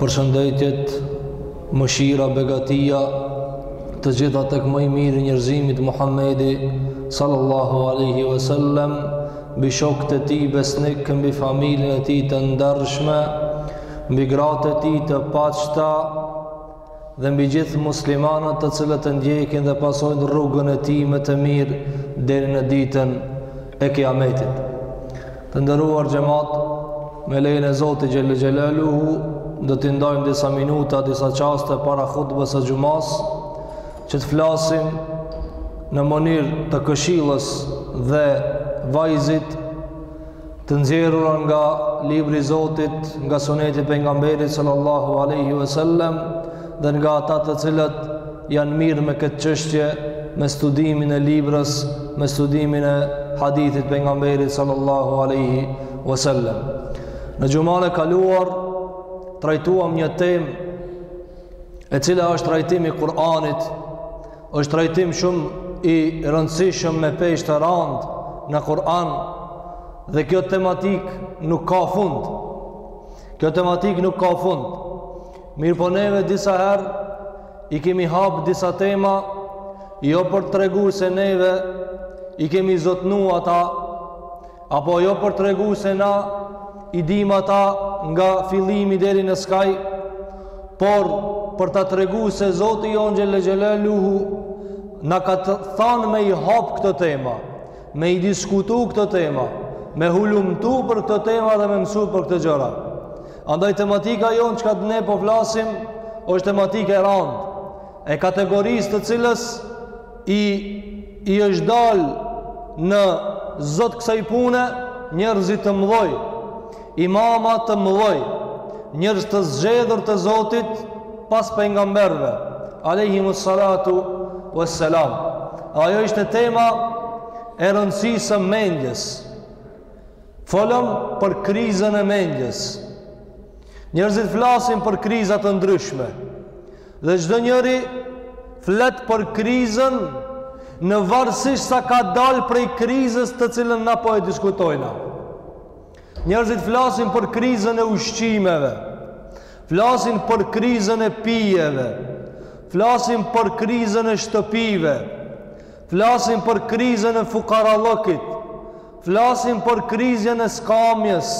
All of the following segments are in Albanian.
Përshëndetjet, mëshira, begatia, të gjitha tek më i miri i njerëzimit Muhammedi sallallahu alaihi wasallam, mbi shokët e tij besnik, mbi familjen e tij të ndershme, mbi gratë e tij të pastra dhe mbi gjithë muslimanët të cilët e ndjekin dhe pasojnë rrugën e tij me të mirë deri në ditën e Kiametit. Të nderuar xhamat, me lejen e Zotit xhele xhelaluhu, do të ndajmë disa minuta, disa çaste para hutbes së xhumas, që të flasim në mënyrë të këshillës dhe vazit të nxjerrura nga libri i Zotit, nga suneti i pejgamberit sallallahu alaihi wasallam dhe nga ata të cilët janë mirë me këtë çështje me studimin e librës me studimin e hadithit pejgamberit sallallahu aleyhi vësallem në xhumanë e kaluar trajtuam një temë e cila është trajtim i Kur'anit është trajtim shumë i rëndësishëm me peshë të randë në Kur'an dhe kjo tematik nuk ka fund kjo tematik nuk ka fund Mirëpo neve disa herë i kemi hapë disa tema jo për të tregu se neve i kemi zotnu ata apo jo për të tregu se na i dim ata nga fillimi deri në skaj por për të tregu se Zoti jonë xhele xhelaluhu na ka thanë me i hapë këto tema me i diskutu këto tema me hulumtu për këto tema dhe me mësu për këto gjëra Andaj tematika jonë çka ne po flasim, është tematika e randë, e kategorisë të cilës i, i është dalë në zot kësaj pune njerëzit të mdhoj, imama të mdhoj, njerëz të zgjedhur të zotit pas pejgamberve, alejhimu salatu vë selam. Ajo ishte tema e rëndësisë së mendjes, Folëm për krizën e mendjes. Njerëzit flasin për kriza të ndryshme. Dhe çdo njeri flet për krizën në varësisht sa ka dalë prej krizës të cilën na po e diskutojna. Njerëzit flasin për krizën e ushqimeve, flasin për krizën e pijeve, flasin për krizën e shtëpive, Flasim për krizën e fukarallëkit, flasim për krizën e skamjes,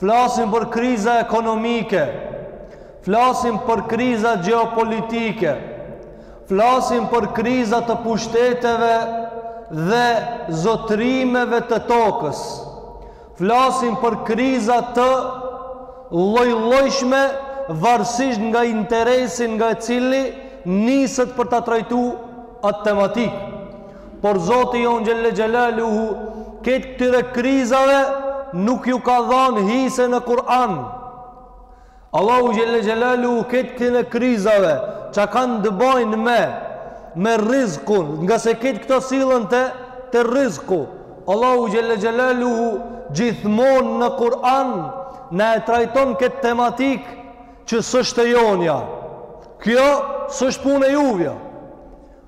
flasim për kriza ekonomike, flasim për kriza gjeopolitike, flasim për kriza të pushteteve dhe zotrimeve të tokës. Flasim për kriza të lloj-llojshme varësisht nga interesi nga e cili niset për ta trajtu atë tematikë. Por Zoti jonë xhelle xhelaluhu ketë këtyre krizave nuk ju ka dhanë hise në Kur'an. Allahu xhelle xhelaluhu kaptinë e krizave që kanë të bëjnë me me rrizkun, nga se këtë këto sillen te te rrizku. Allahu xhelle xhelaluhu gjithmonë në Kur'an na e trajton këtë tematikë që s'është e jonja. Kjo s'është punë e juvja.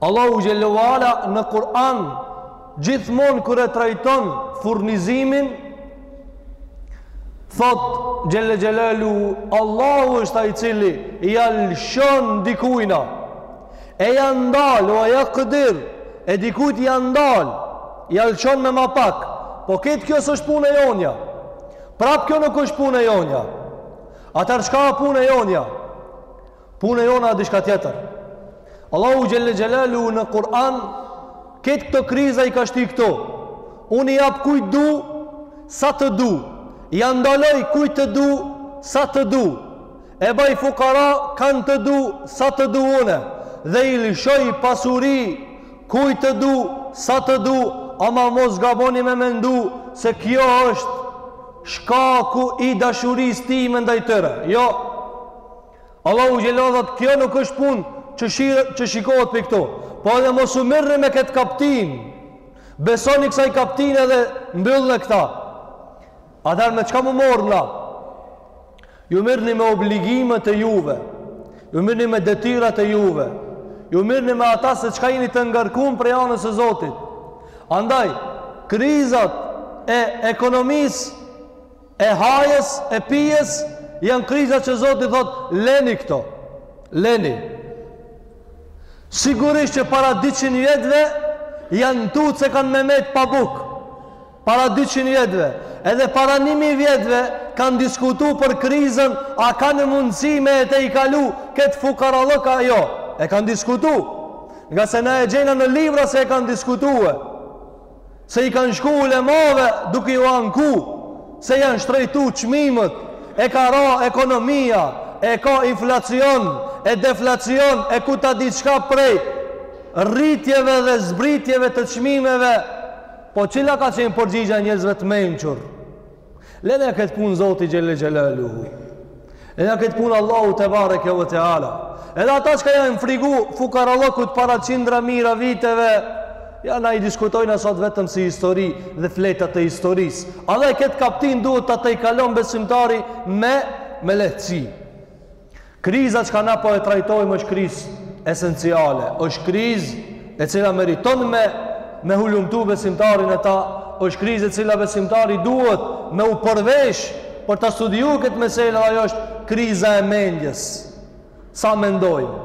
Allahu xhelle ve ala në Kur'an gjithmonë kur e trajton furnizimin thotë xhelle xhelaluhu Allahu është ai i cili ia lshon dikujt e ja ndal o ja kdir e dikujt ja ndal ia lshon me ma pak po këtë kjo s'është punë e jonja prap kjo nuk është punë e jonja atër çka punë e jonja Punë e jona a diçka tjetër. Allahu xhelle xhelaluhu në Kur'an ketë këto kriza i ka shti këtu. Unë i jap kujt du, sa të du. Ia ndaloj kujt të du, sa të du. E baj fukara kand të du, sa të du une. Dhe i lëshoj pasuri kujt të du, sa të du. Ama mos gaboni me mendu se kjo është shkaku i dashurisë time ndaj tyre. Jo, Allahu xhelle thotë kjo nuk është punë që, shi, që shikohet prej këtu. Po edhe mos u mirrni me këtë kaptinë. Besoni kësaj kaptine edhe mbyllne këta. Atër me çka m'u marr na? Ju mirrni me obligimet e juve. Ju mirrni me detyrat e juve. Ju mirrni me ata se çka jini të ngarkun prej anës së Zotit. Andaj, krizat e ekonomisë e hajës e pijes janë kriza që Zoti thotë leni këto leni sigurisht që para 200 vjetëve janë tut se kanë me met pa bukë para 200 vjetëve edhe para 1000 vjetëve kanë diskutu për krizën a kanë mundësi me e tejkalu këtë fukarallëk a jo e kanë diskutu nga se na e gjena në libra se e kanë diskutu e se i kanë shku ulemave duke ju anku se janë shtrejtu çmimet e ka ra ekonomia e ka inflacion e deflacion e ku ta di çka prej rritjeve dhe zbritjeve të çmimeve po cila ka qenë përgjigja e njerëzve të mençur Le na këtë punë Zoti Xhele Xhelaluhu Le na këtë punë Allahu Tebareke ve Teala Edhe ata çka janë frigu fukarallëkut para qindra mijëra viteve Ja na i diskutojna sot vetëm si histori dhe fletat e historisë. Edhe këtë kaptinë duhet ta tejkalon besimtari me, me lehtësi Kriza çka na po e trajtojmë është krizë esenciale, është krizë e cila meriton me me hulumtu besimtari në ta, është krizë e cila besimtari duhet me u përvesh për ta studiu këtë mesele dhe ajo është kriza e mendjes. Sa mendojmë?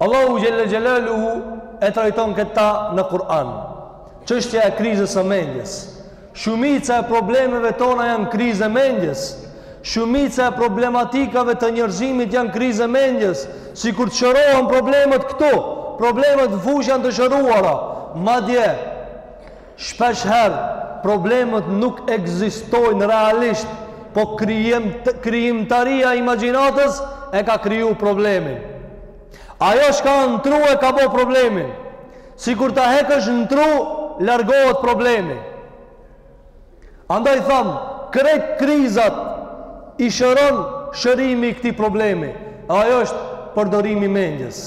Allahu Xhele Xhelaluhu e trajton këta në Kur'an. Çështja e krizës së mendjes. Shumica e problemeve tona janë krizë e mendjes. Shumica e problematikave të njerëzimit janë krizë e mendjes. Sikur të shërohen problemet këtu, problemet në fushë janë të shëruara. Madje, Shpeshherë problemet nuk ekzistojnë realisht, po krijimtaria e imagjinatës e ka kriju problemin. Ajo çka në tru e ka bo problemin. Sikur ta hekësh në tru, largohet problemi. Andaj thamë, krejt krizat i shëron shërimi i këtij problemi. Ajo është përdorimi i mendjes.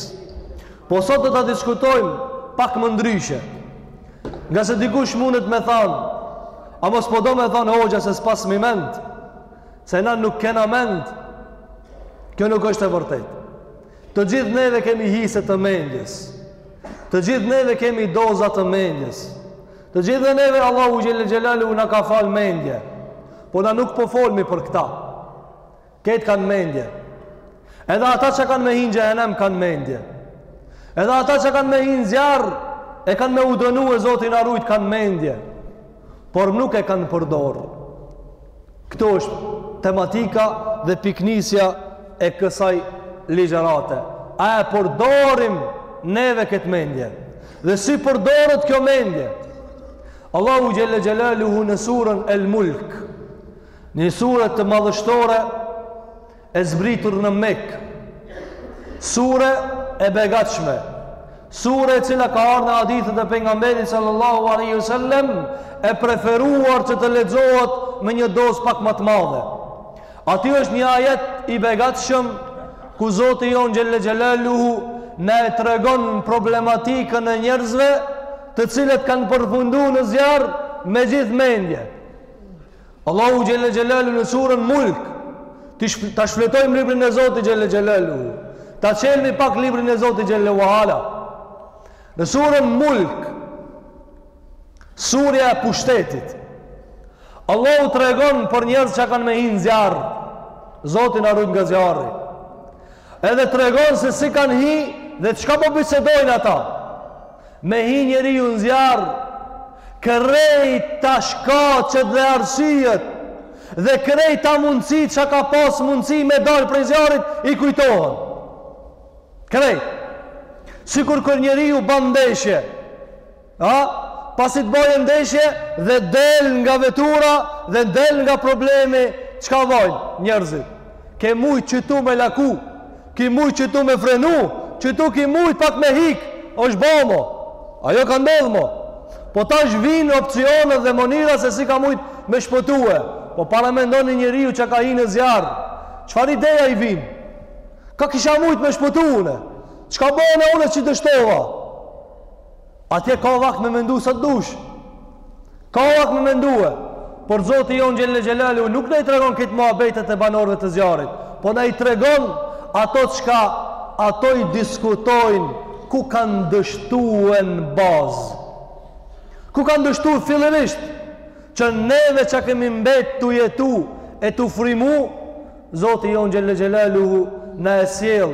Po sot do ta diskutojmë pak më ndryshe. Nga se dikush mundet me thanë, a mos po do me thanë hoxha se s'pasmi mend, se na nuk kena mend, kjo nuk është e vërtetë. Të gjithë neve kemi hise të mendjes, të gjithë neve kemi doza të mendjes, të gjithë neve Allahu Xhele Xhelaluhu na ka falë mendje, po na nuk po folmi për këta. Krejt kanë mendje. Edhe ata që kanë me hi n'xhehenem kanë mendje. Edhe ata që kanë me hi n'zjarr e kanë me u dënu e Zoti na rujt kanë mendje. Por nuk e kanë përdorë. Këtu është tematika dhe pikënisja e kësaj ligjërate. A e përdorim neve këtë mendje. Dhe si përdoret kjo mendje. Allahu Xhele Xhelaluhu në suren El Mulk Një sure të madhështore e zbritur në Mekë. Sure e begatshme. Sure e cila ka ardh në hadithet e pejgamberit sallallahu alaihi wasallam e preferuar që të lexohet me një dozë pak ma të madhe. Aty është një ajet i begatshëm ku Zoti jonë Xhele Xhelaluhu na e tregon problematikën e njerëzve të cilët kanë përfundu në zjarr me gjithë mendje. Allahu xhelle xhelaluhu në surën mulk, ta shfletojmë librin e Zotit xhelle xhelaluhu, ta çelmi pak librin e Zotit xhelle ue ala. Në surën mulk, surja e pushtetit, Allahu tregon për njerëz që kanë me hi në zjarr, Zoti na rujt nga zjarri, edhe tregon se si kanë hi dhe çka po bisedojnë ata, Me hi njeriu në zjarr, krejt ta shkaqet dhe arsyet dhe krejt ta mundësitë që ka pas mundësi me dalë prej zjarrit, i kujtohen. Krejt. Sikur kur njeriu ban ndeshje, a, pasi të bojë ndeshje dhe del nga vetura dhe del nga problemi, çka thojnë njerëzit? Ke mujt qëtu me laku, Ki mujt qëtu me frenu, qëtu ki mujt pak me hik, është bo mo. Ajo ka ndodhë mo. Po tash vijnë opsionet dhe mënyra se si ka mujt me shpëtue. Po paramendoni njeriu që ka hi në zjarr. Çfarë ideja i vijnë? Ka kisha mujt me shpëtue une. Çka bona une që dështova? Atje ka vakt me mendu sa të dush. Ka vakt me mendue. Por Zoti jonë xhelle xhelaluhu nuk na i tregon këto muhabetet e banorëve të zjarrit. Po na i tregon ato çka ato i diskutojnë ku kanë dështue në bazë. Ku kanë dështue fillimisht që neve që kemi mbetë tu jetu e tu frymu, Zoti jonë xhelle xhelaluhu na e sjell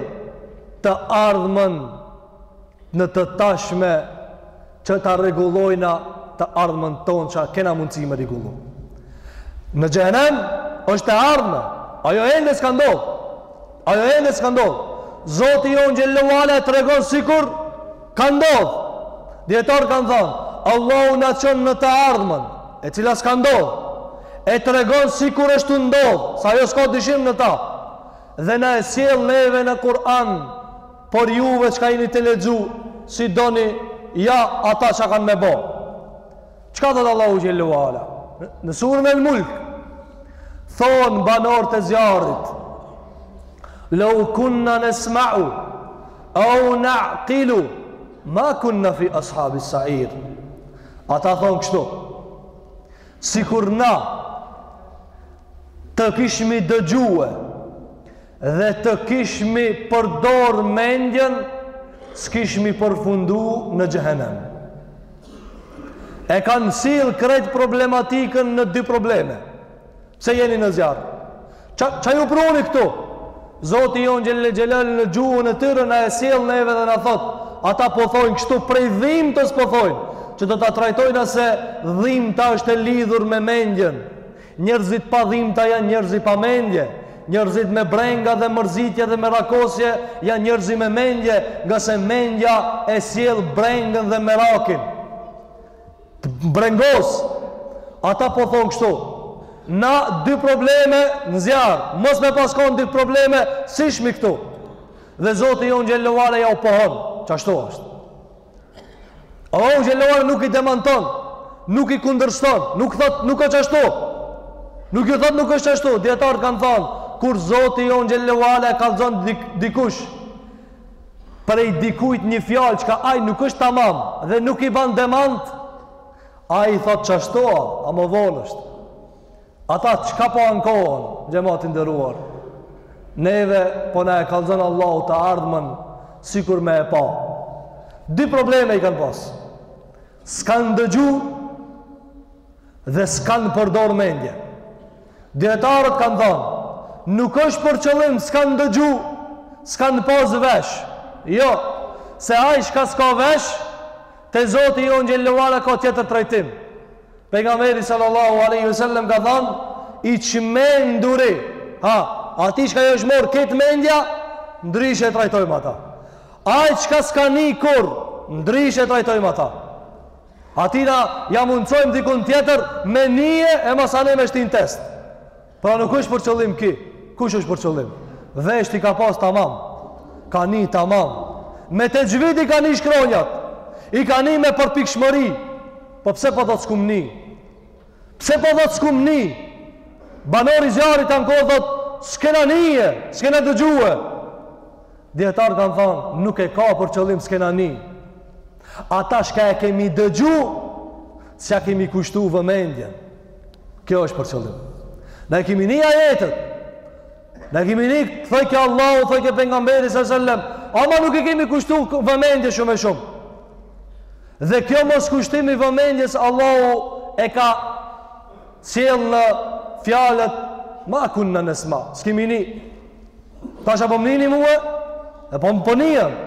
të ardhmen në të tashme që ta rregullojna të ardhmen tonë që kena mundësi me rregullu në xhehenem është e ardhme ajo ende s'ka ndodh ajo ende s'ka ndodh Zoti jonë xhelle ue ala e tregon sikur ka ndodh dijetarët kanë thonë Allahu na çon në të ardhmen e cila s'ka ndodh e tregon sikur është tu ndodh se ajo s'ka dyshim në ta dhe na e sjell neve në Kur'an Por juve çka jeni tu lexu si doni ja ata ça kanë me bo. Çka thot Allahu xhelle ue ala? Në surën El Mulk thon banorët e zjarrit Lau kunna nesma'u Au na'qilu Ma kunna fi ashabi sa'ir Ata thonë kështu Sikur na Të kishmi dëgjue dhe të kishmi përdor mendjen s'kishmi përfundu në xhehenem e kanë sjell krejt problematikën në dy probleme pse jeni në zjarr ça, ça ju pruni këtu zoti jonë xhel-le xhelal në gjuhën e tyre na e sjell neve dhe na thot ata po thojnë kështu prej dhimtës po thojnë që do ta trajtojna se dhimta është e lidhur me mendjen Njerëzit pa dhimta janë njerëzi pa mendje, njerëzit me brenga dhe mërzitje dhe merakosje janë njerëzi me mendje, ngase mendja e sjell brengën dhe merakin. Të brengos. Ata po thonë kështu. Na dy probleme në zjarr, mos me pas kon dy probleme, s'ishmi këtu. Dhe Zoti jon xhel-le ve ala ja u pohon. Qashtu është. Allahu xhel-le ve ala nuk i demanton, nuk i kundërshton, nuk thot nuk është ashtu. Nuk ju thot nuk është ashtu. Dijetarët kanë thënë, kur Zoti jonë xhel-le ve ala e kallzon dik, dikush prej dikujt një fjalë çka ai nuk është tamam dhe nuk i ban demant, ai thot qashtu, a më vonë është. Ata çka po ankohen, xhemat i nderuar. Neve po na e kallzon Allahu të ardhmën sikur me e pa. Dy probleme i kanë pas. S'kan dëgju dhe s'kan përdor mendje. Dijetarët kanë thënë, nuk është për qëllim s'kan dëgju, s'kan pas vesh. Jo, se ai çka s'ka vesh, te Zoti jonë xhel-le ve ala ka tjetër trajtim. Pejgamberi sallallahu alaihi wasallam ka thënë i çmenduri, ha, atij çka i është marr krejt mendja, ndryshe e trajtojmë ata. Ai çka s'ka ni kurrë, ndryshe e trajtojmë ata. Atij na ja mundësojmë dikun tjetër me nije e masanej me shti n'test. Pra nuk është për qëllim ki. Kush është për qëllim? Vesht i ka pas tamam. Ka ni tamam. Me texhvid i ka ni shkronjat. I ka ni me përpikshmëri. Po pse po thotë s'kum ni? Pse po thotë s'kum ni? Banori i zjarrit ankohet thotë s'kena nije, s'kena dëgjue. Dijetarët kanë thonë, nuk e ka për qëllim s'kena ni. Ata shka e kemi dëgju, s'ja kemi kushtu vëmendjen. Kjo është për qëllim. Na e kemi ni ajetet. Na e kemi ni, thojke Allahu, thojke pejgamberi se sellem. Ama nuk e kemi kushtu vëmendje shumë e shumë. Dhe kjo moskushtim i vëmendjes Allahu e ka sjell në fjalët ma kunna nesma. S'kemi ni. Tash a po më nini mu, e po më po nijen.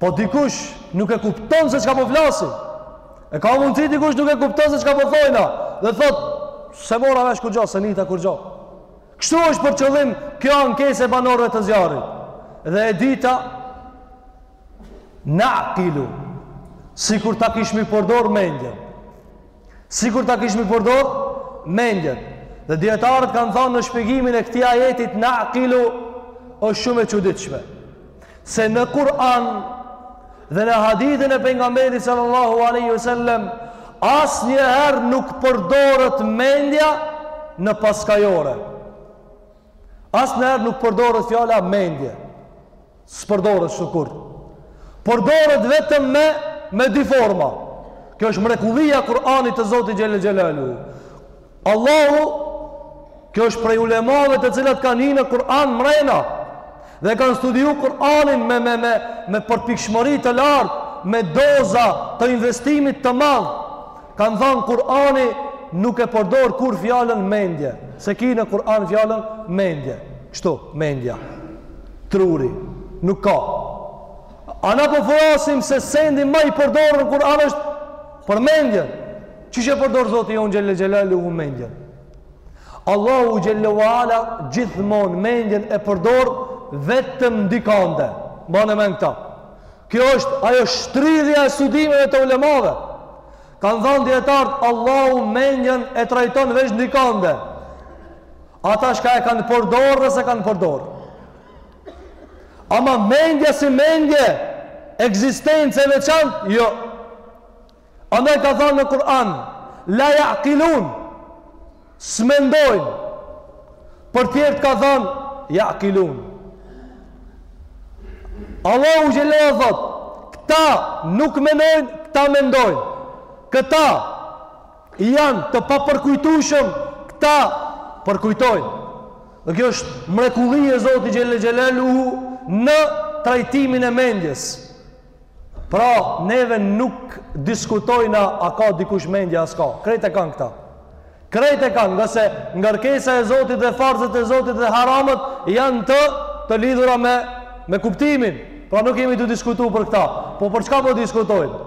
Po dikush nuk e kupton se çka po flasim. E ka mundësi dikush nuk e kupton se çka po thojna dhe thot s'e mora vesh kurgjo, s'e nita kurgjo. Kështu është për qëllim kjo ankesë e banorëve të zjarrit. Dhe e dyta na'kilu sikur ta kishmi përdor mendjen. Sikur ta kishmi përdor mendjen. Dhe dijetarët kanë thënë në shpjegimin e këtij ajetit na'kilu është shumë e çuditshme. Se në Kur'an dhe në hadithin e pejgamberit sallallahu alaihi wasallam asnjëherë nuk përdoret mendja në paskajore. Asnjëherë nuk përdoret fjala mendje. S'përdoret kështu kurrë. Përdoret vetëm me me dy forma. Kjo është mrekullia e Kur'anit të Zotit xhel-le xhelaluhu. Allahu kjo është prej ulemave të cilat kanë hi në Kur'an mrena dhe kanë studiu Kur'anin me me me me përpikshmëri të lartë, me doza të investimit të madh. Kanë thanë Kur'ani nuk e përdor kurrë fjalën mendje, s'e ki në Kur'an fjalën mendje. Kështu, mendja. Truri. Nuk ka. Ama po flasim se sendi më i përdorur në Kur'an është për mendjen. Qysh e përdor Zoti jonë Xhelle Xhelaluhu mendjen. Allahu Xhelle we ala gjithmonë mendjen e përdor vetëm dy kande. Mbane mend këta. Kjo është ajo shtrydhja e studimeve të ulemave. Kanë thanë dijetarët Allahu mendjen e trajton veç n'dy kande Ata çka e kanë përdorë dhe s'e kanë përdorë Ama mendja si mendje Ekzistencë e veçantë Jo Andaj ka thanë në Kur'an La jakilun S'mendojnë. Për tjerët ka thënë ya'qilun. Allahu xhelle we ala thot, këta nuk mendojnë, këta mendojnë. Këta janë të papërkujtueshëm, këta përkujtojnë. Dhe kjo është mrekulli e Zotit xhelle xhelaluhu në trajtimin e mendjes. Pra, neve nuk diskutojna a ka dikush mendje a s'ka. Krejt e kanë këta. Krejt e kanë, ngase ngarkesa e Zotit dhe farzet e Zotit dhe haramet janë të të lidhura me me kuptimin. Pra nuk jemi tu diskutu për këta. Po për çka po diskutojmë?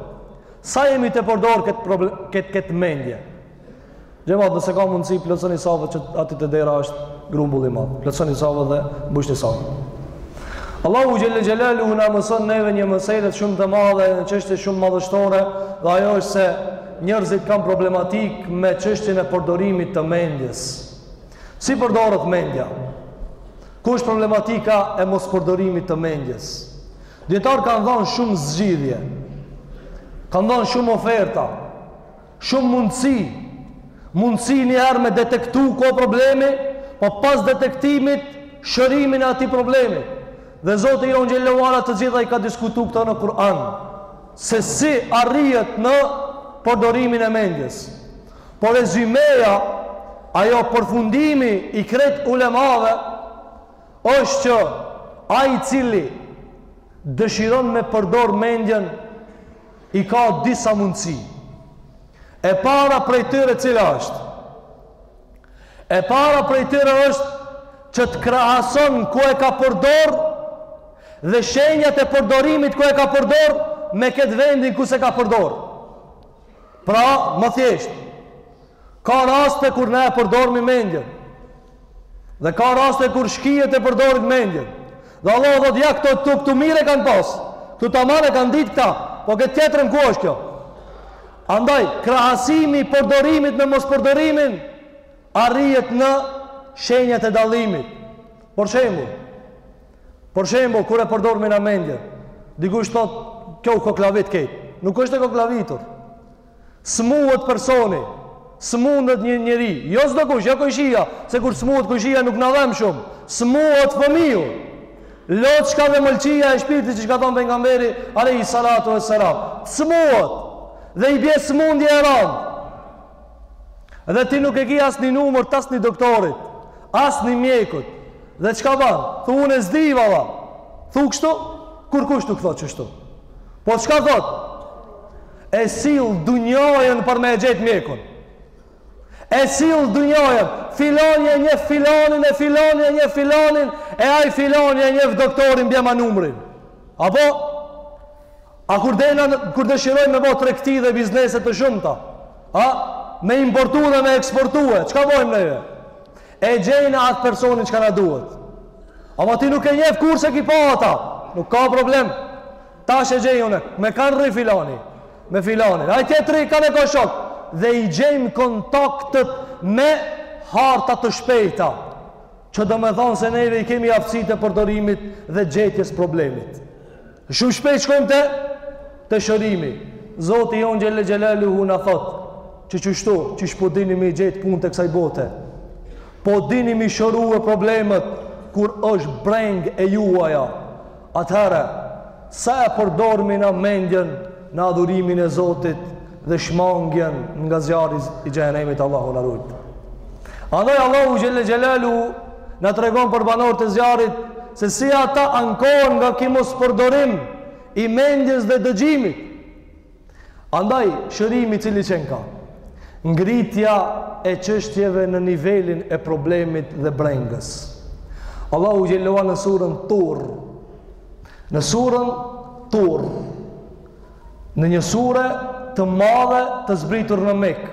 Sa jemi tu e përdorë këtë, këtë, këtë mendje? Xhemat, nëse ka mundësi, plëcën i safët që ati te dera është grumbull i madh. Plotësoni safët dhe mbushni safët. Allahu xhel-le xhelaluhu na mëson neve një mesele shumë të madhe, një çështje shumë madhështore, dhe ajo është se njerëzit kanë problematikë me çështjen e përdorimit të mendjes. Si përdoret mendja? Ku është problematika e mospërdorimit të mendjes? Dijetarët kanë dhanë shumë zgjidhje, kanë dhanë shumë oferta, Shumë mundësi, mundësi një herë me detektu ku o problemi, po pas detektimit, shërimin e atij problemit. Dhe Zoti jonë xhel-le ve ala të gjitha i ka diskutu këto në Kur'an, se si arrihet në përdorimin e mendjes. Po rezymeja, ajo përfundimi i krejt ulemave, është që ai i cili dëshiron me përdor mendjen, I ka disa mundësi. E para prej tyre cila është? E para prej tyre është që të krahasojë ku e ka përdor dhe shenjat e përdorimit ku e ka përdor me këtë vendin ku s'e ka përdor. Pra, më thjesht, Ka raste kur na e përdormi mendjen. Dhe ka raste kur shkijet e përdorin mendjen. Dhe Allahu thotë ja këta këtu mirë e kanë pas. Këtu taman e kanë ditë këta. Po këtë tjetrën ku është kjo? Andaj, krahasimi i përdorimit me mospërdorimin, arrihet në shenjat e dallimit. Për shembull, për shembull, kur e përdormi na mendjen, dikush thotë, kjo u koklavit krejt. Nuk është e koklavitur. Smuhet personi, smuhet një njeri, jo çdokush, jo kojshia, se kur smuhet kojshia nuk na dhem shumë, smuhet fëmiju, loçka dhe mëlçia e shpirtit që ç'ka thanë Pejgamberi, alejhi salatu ve selam, smuhet, dhe i bje smundje e randë, dhe ti nuk e ki asnjë numër të asnjë doktorit, asnjë mjekut, dhe çka ban, thu unë s'di valla, thu kështu, kurkush nuk thotë qështu, po çka thotë, E sill dunjanë për me e gjetë mjekun. E sill dunjanë, filani e njef filanin, e filani e njef filanin, e ai filani e njef doktorin bjema numrin. Apo, a kur, na, kur dëshirojmë me bo tregti dhe biznese të shumta, a, me importu dhe me eksportu e, çka bojmë ne? E gjejmë atë personin çka na duhet. Apo ti nuk e njef kurrë s'e ki pa ata, nuk ka problem. Tash e gjej unë, me kan rri filani, me filanin. Ai tjetri kan e ka shok dhe i gjejmë kontaktët me harta të shpejta. Që domethënë se neve i kemi aftësitë e përdorimit dhe gjetjes problemit. Shumë shpejt shkojmë te te shërimi. Zoti jonë xhele xhelaluhu na thotë, që qashtu, qysh po dini me i gjetë punët e kësaj bote. Po dini me i shërue problemet, kur është breng e juaja. Atëherë, sa e përdormi na mendjen në adhurimin e Zotit dhe shmangien nga zjarri i xhehenemit Allahu na rujt. Andaj Allahu xhelle xhelaluhu na tregon për banorët e zjarrit se si ata ankohen nga ky mospërdorim i mendjes dhe dëgjimit. Andaj, shërimi cili qenka, ngritja e qështjeve në nivelin e problemit dhe brengës. Allahu xhelle në surën tur, në surën tur, në një surë të madhe të zbritur në Mekë,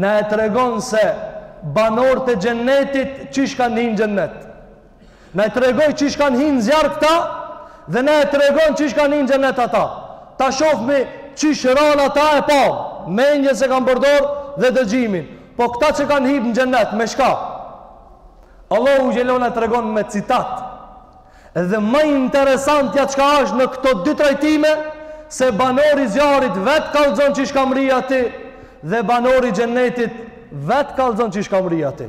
na e tregon se banorët e xhennetit qysh kanë hi në xhennet. Na e tregon qysh kanë hi në zjarr këta dhe na e tregon qysh kanë hi në xhenet ata. Ta shohmi qysh ranë ata e pam, mendjen s'e kanë përdor dhe dëgjimin. Po këta që kanë hip në xhenet me çka? Allahu xhelle na e tregon me citat. Dhe ma interesantja çka është në këto dy trajtime se banori i zjarrit vet kallxon qysh ka mrri aty dhe banori i xhenetit vet kallxon qysh ka mrri aty.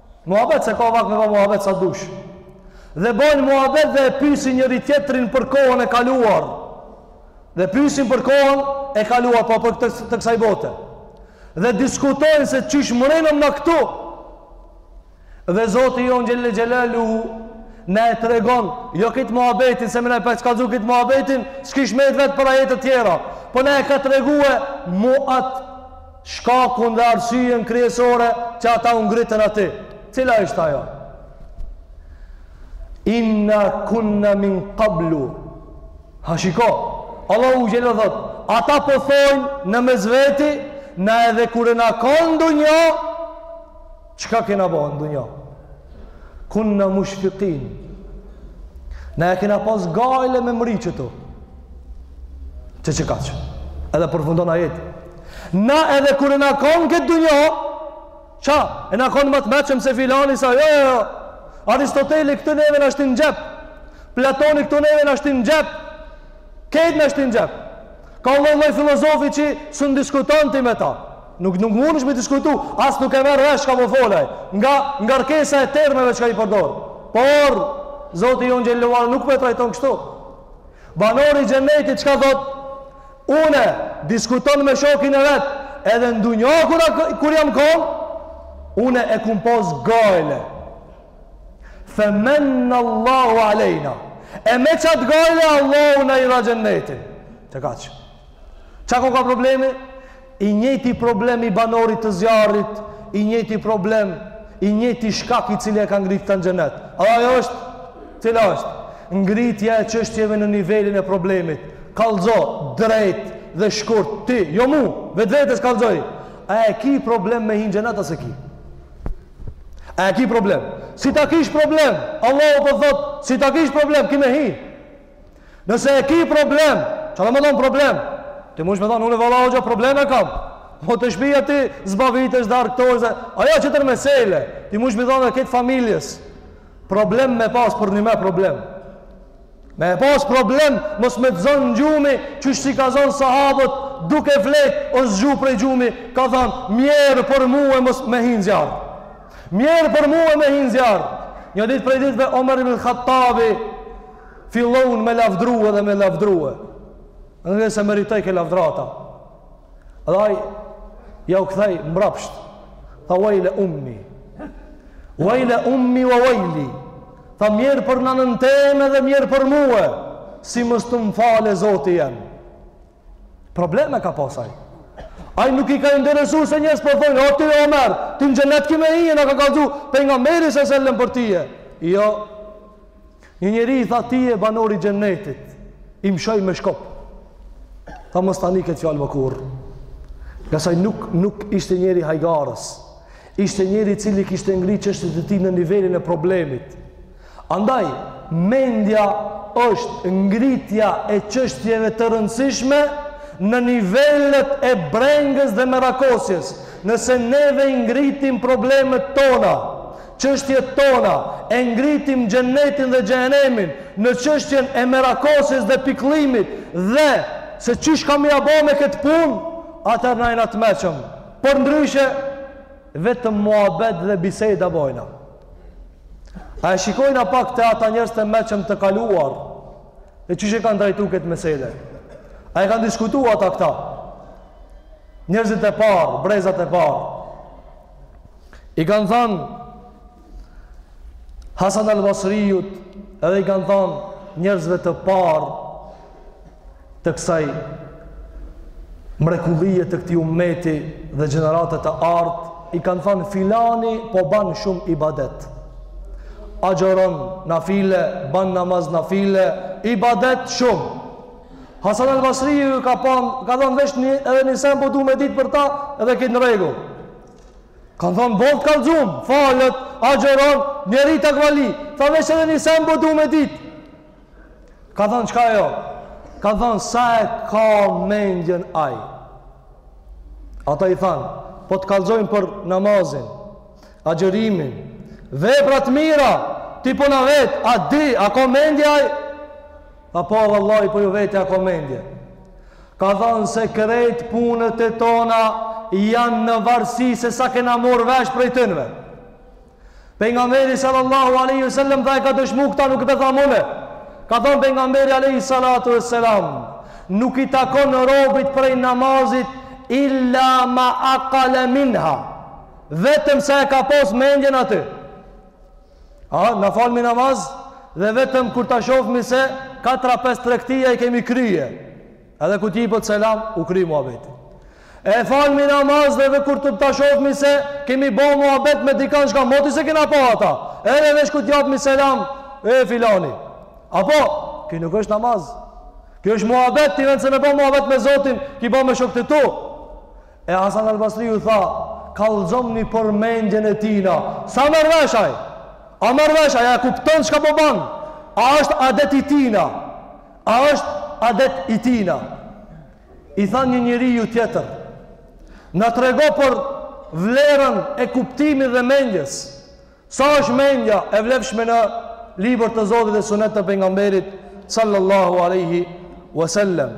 Muhabet se ka vakt me ba muhabet sa dush. Dhe bajnë muhabet dhe e pysin njëri tjetrin për kohën e kaluar. Dhe pysin për kohën e kaluar, pa po për të, të kësaj bote. Dhe diskutojnë se qysh mrrinëm na këtu. Dhe Zoti jonë xhelle xhelaluhu, na e tregon, jo këtë muhabetin, se me na pas kallxu këtë muhabetin, s'kish me met vend për ajete tjera. Po na e ka tregue muat Shkakun dhe arsyen kryesore që ata u ngritën aty, cila ishte ajo? Inna kunna min qablu. Ha shiko, Allahu xhelal thot, ata po thonë në mes veti, na edhe kur jena kan n'dunja Çka kena bo në dunja? Kunna mushfikin. Na e kena pas gajle me mrri qetu. Qe qekaq. Edhe përfundon ajeti. Na edhe kur jena konë n'këtë dunja, ça? Jena konë ma të meçëm se filani sa, jo, jo, jo. Aristoteli këtu neve na asht n'xhep. Platoni këtu neve na asht n'xhep. Krejt na shtin xhep. Ka lloj lloj filozofi që s'un diskuton ti me ta. Nuk nuk mundsh me diskutu, as nuk e merr vesh çka po fol aj. Nga ngarkesa e termeve çka i përdor. Por Zoti jon xhel-le ve ala nuk ma e trajton kështu. Banori i xhenetit çka thot? Unë diskuton me shokin e vet, edhe në dunja kur kur jam kon, unë e kum pos gajle. Femennallahu alejna. E me qatë gajle Allahu na i dha xhennetin. Te kaq. Qa ku ka problemi? I njëjti problem i banorit të zjarrit, i njëjti problem, i njëjti shkak i cili e ka ngritë atë në xhennet. A ajo është? Cila është? Ngritja e çështjeve në nivelin e problemit. Kallzo, drejt dhe shkurt, ti, jo mu, vetvetes kallzoj. A e ki problem me hi në xhennet, a s'e ki? A e ki problem? Si ta kish problem? Allahu po thot, si ta kish problem, ki me hi. Nëse e ki problem, çka do me thonë problem, ti mundsh me thonë, unë valla hoxha problem e kam. Po te shpija ti zbavitesh dhe ar këto, edhe ajo qetër mesele, ti mundsh me thonë dhe krejt familjes, problem me pas por nime problem. Me e pas problem mos me t'zonë gjumi qysh si ka zonë sahabët duke fjet u zgju prej gjumi ka thanë mjerë për mue mos me hi në zjarr. Mjerë për mue me hi në zjarr. Një ditë prej ditëve Omer ibn Khattabi fillun me lavdrue dhe me lavdrue. Edhe se meritojke lavdata. Dhe aj, jau kthej mbrapsht. Tha vajle ummi. Vajle ummi wa vajli. Tha mjerë për nanën teme dhe mjerë për mue, si mos të më fale zoti jem. Problem e ka pas aj. Aj nuk i ka interesu se njerëz po thojn, o ti Omer, ti në xhenet ki me hi, e na ka kallzu Pejgamberi a.s. selem për ty. Jo, një njeri i tha ti je banor i xhenetit, i mëshoj me shkop. Tha mos thuj këtë fjalë më kurrë. Ngase aj nuk, nuk ishte njeri hajgares, Ishte njeri i cili kishte ngrit çështjet e tij në nivelin e problemit. Andaj, mendja është ngritja e çështjeve të rëndësishme në nivelet e brengës dhe merakosjes. Nëse neve i ngritim problemet tona, çështjet tona, e ngritim xhennetin dhe xhehenemin në çështjen e merakosjes dhe pikëllimit dhe se qysh kam me ia ba me këtë punë, atëherë na jena të meçëm. Përndryshe vetëm muhabet dhe biseda bojna. A e shikojna pak te ata njerëz të meçëm të kaluar dhe qysh e kanë trajtu këtë mesele? A e kanë diskutu ata këta? Njerëzit e parë, brezat e parë. I kanë thanë Hasan al-Basriut edhe i kanë thanë njerëzve të parë të kësaj mrekullie të këtij ummeti dhe gjeneratës të artë i kanë thënë filani po bën shumë ibadet. Agjeron nafile, bën namaz nafile, ibadet shumë. Hasan al Basriu ka thanë, ka thanë veç edhe një sen po du me ditë për ta edhe krejt në rregull. Kanë thënë boll t'kallxum, falët, agjeron, njeri takvali. Tha veç edhe një sen po du me ditë. Ka thënë çka ajo? Ka thënë sa e ka mendjen ai. Ata i thanë, po të kalzojnë për namazin, agjerimin, veprat e mira, ti po na vet, a di, a ka mendje ai? A po vallahi, po ju veti, a ka mendje? Ka thënë se krejt punët e tona janë në varësi se sa kena marrë vesh prej tynve. Pejgamberi sallallahu alaihi wasallam tha e ka dëshmu këta nuk e po tham unë. Ka thënë pejgamberi alaihi salatu wassalam, nuk i takon robit prej namazit illa ma aqala minha. Vetëm sa e ka pas mendjen aty. A na falmi namaz dhe vetëm kur ta shohmi se katër a pesë tregtia i kemi kry. Edhe kur t'jipet selam, u kry muhabeti. E falmi namaz dhe veç kur ta shofmi se kemi bo muhabet me dikan çka moti s'e kena pa ata. Edhe veç kur t'japmi selam, e filani. A po, ky nuk është namaz. Ky është muhabet, ti vend se me bo muhabet me Zotin, ki bo me shokët e tu. E Hasan Albasriu tha, kallëzomni për mendjen e tina. Sa merr vesh ai? A merr vesh ai, a e kupton çka po banë? A është adet i tina? A është adet i tina? I tha një njeriu tjetër. Na trego për vlerën e kuptimit dhe mendjes. Sa është mendja e vlefshme në libër të Zotit dhe sunet të pejgamberit sallallahu aleyhi wasallam.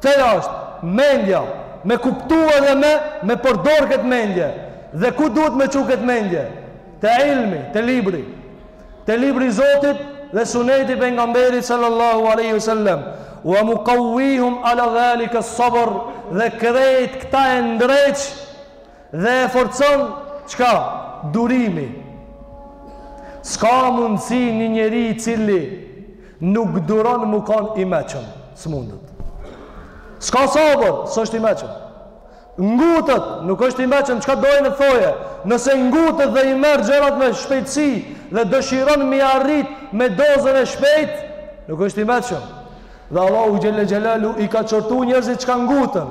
Feja është mendja, me kuptu edhe me me përdor këtë mendje. Dhe ku duhet me çu këtë mendje? Te ilmi, te libri. Te libri i Zotit dhe suneti i pejgamberit sallallahu alaihi wasallam. Wa muqawwihum ala dhalika as-sabr dhe krejt këta e ndreq dhe e forcon çka? Durimi. S'ka mundësi një njeri i cili Nuk duron mu kon i meçëm, s'mundet. S'ka sabër, s'është i meçëm. Ngutet, nuk është i meçëm, çka dojë në thoje? Nëse ngutet dhe i merr gjërat me shpejtësi dhe dëshiron m'i arrit me dozën e shpejt, nuk është i meçëm. Dhe Allahu xhelle xhelaluhu i ka qortu njerëzit çka nguten.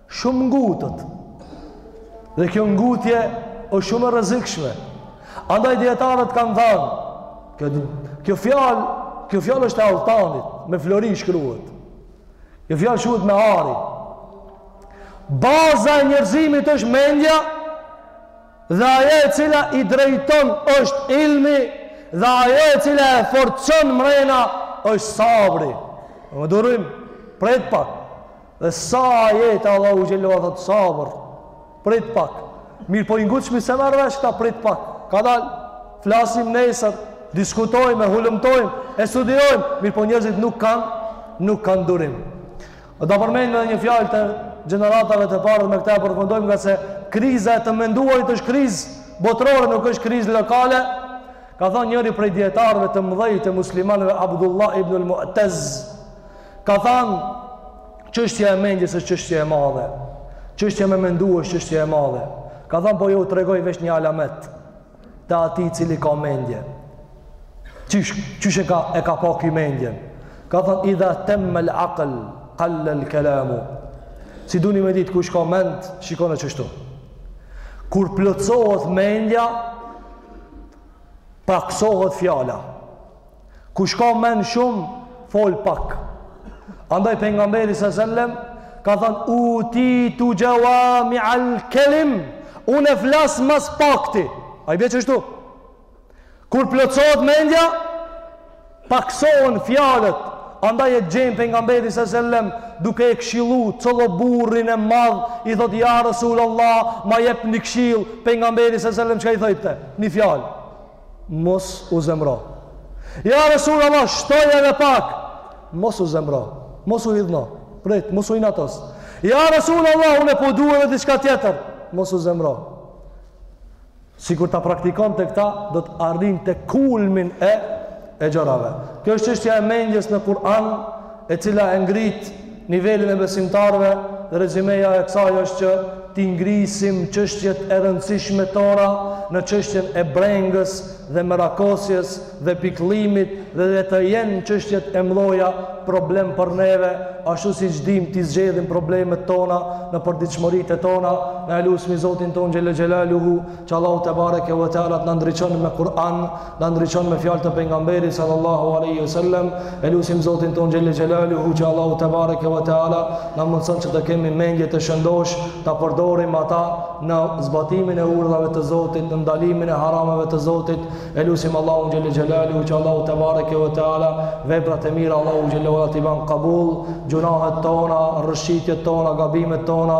Shumë ngutet. Dhe kjo ngutje është shumë e rrezikshme. Andaj dietarët kanë thanë, kjo kjo fjalë, kjo fjalë është e altanit, me flori shkruhet. Kjo fjalë shkruhet me ari. Baza e njerëzimit është mendja dhe ajo e cila i drejton është ilmi dhe ajo e cila e forcon mrena është sabri. Me durim, prit pak. Dhe sa ajete Allahu xhelle ve ala thotë sabër. Prit pak. Mirëpo i ngutshmi s'e merr vesh këta prit pak. Kadal flasim nesër, diskutojmë, hulumtojmë, e studiojmë, mirëpo njerëzit nuk kanë nuk kanë durim. Ta përmendim edhe një fjalë të gjeneratave të parë me këta e përfundojmë ngase kriza e të menduarit është krizë botërore, nuk është krizë lokale. Ka thanë njëri prej dietarëve të mëdhenj të muslimanëve Abdullah ibn al-Mu'taz, Ka thanë, çështja e mendjes është çështje e madhe, çështja me mendu është çështje e madhe. Ka thanë, po ju tregoj veç një alamet të atij i cili ka mendje. Qysh, qysh e ka, e ka pa ky mendjen? Ka thanë, idha temme l'akl, kalle l'kelamu. Si duni me ditë, kush ka mend, shikone qështu. Kur plotësohet mendja, paksohet fjala. Kush ka men shumë, fol pak. Andaj pejgamberi sa selam ka thanë utitu xhevamia al kelim, unë flas ma s'pakti. Ai bie qështu. Kur plotësohet mendja, paksohen fjalët. Andaj e gjen pejgamberin sa selam duke e këshillu çollo burrin e madh, i thotë ja Rasulullah, ma jep një këshillë. Pejgamberi sa selam çka i thojte? Një fjalë. mos u zemro. Ja Resul Allah, shtoj edhe pak, mos u zemro, mos u hidhno, prit, mos u inatos. Ja Resul Allah, une po du edhe diçka tjetër, mos u zemro. Sikur ta praktikonte këta, do të arrinte kulmin e, e gjërave. Kjo është çështja e mendjes në Kur'an, e cila e ngrit nivelin e besimtarëve dhe rezimeja e kësaj është që t'i ngrisim çështjet e rëndësishme tona në çështjen e brengës dhe merakosjes dhe pikëllimit dhe le të jenë çështjet e mdhoja problem për neve ashtu siç dimë t'i zgjedhim problemet tona në përditshmëritë e tona na e lusmi Zotin tonë xhelle xhelaluhu që Allahu tebareke ve teala të na ndriçon me Kur'an na ndriçon me fjalë të pejgamberi sallallahu alaihi wasallam e lusim Zotin tonë xhel xhelaluhu që Allahu tebareke ve teala na mundëson që të kemi mendje të shëndoshë ta përdorim ata në zbatimin e urdhrave të Zotit në ndalimin e harameve të Zotit e lusim Allahu xhel xhelaluhu që Allahu tebareke ve teala veprat e mira Allahu xhel xhelaluhu t'i ban kabul gjunahet tona rrëshqitjet tona gabimet tona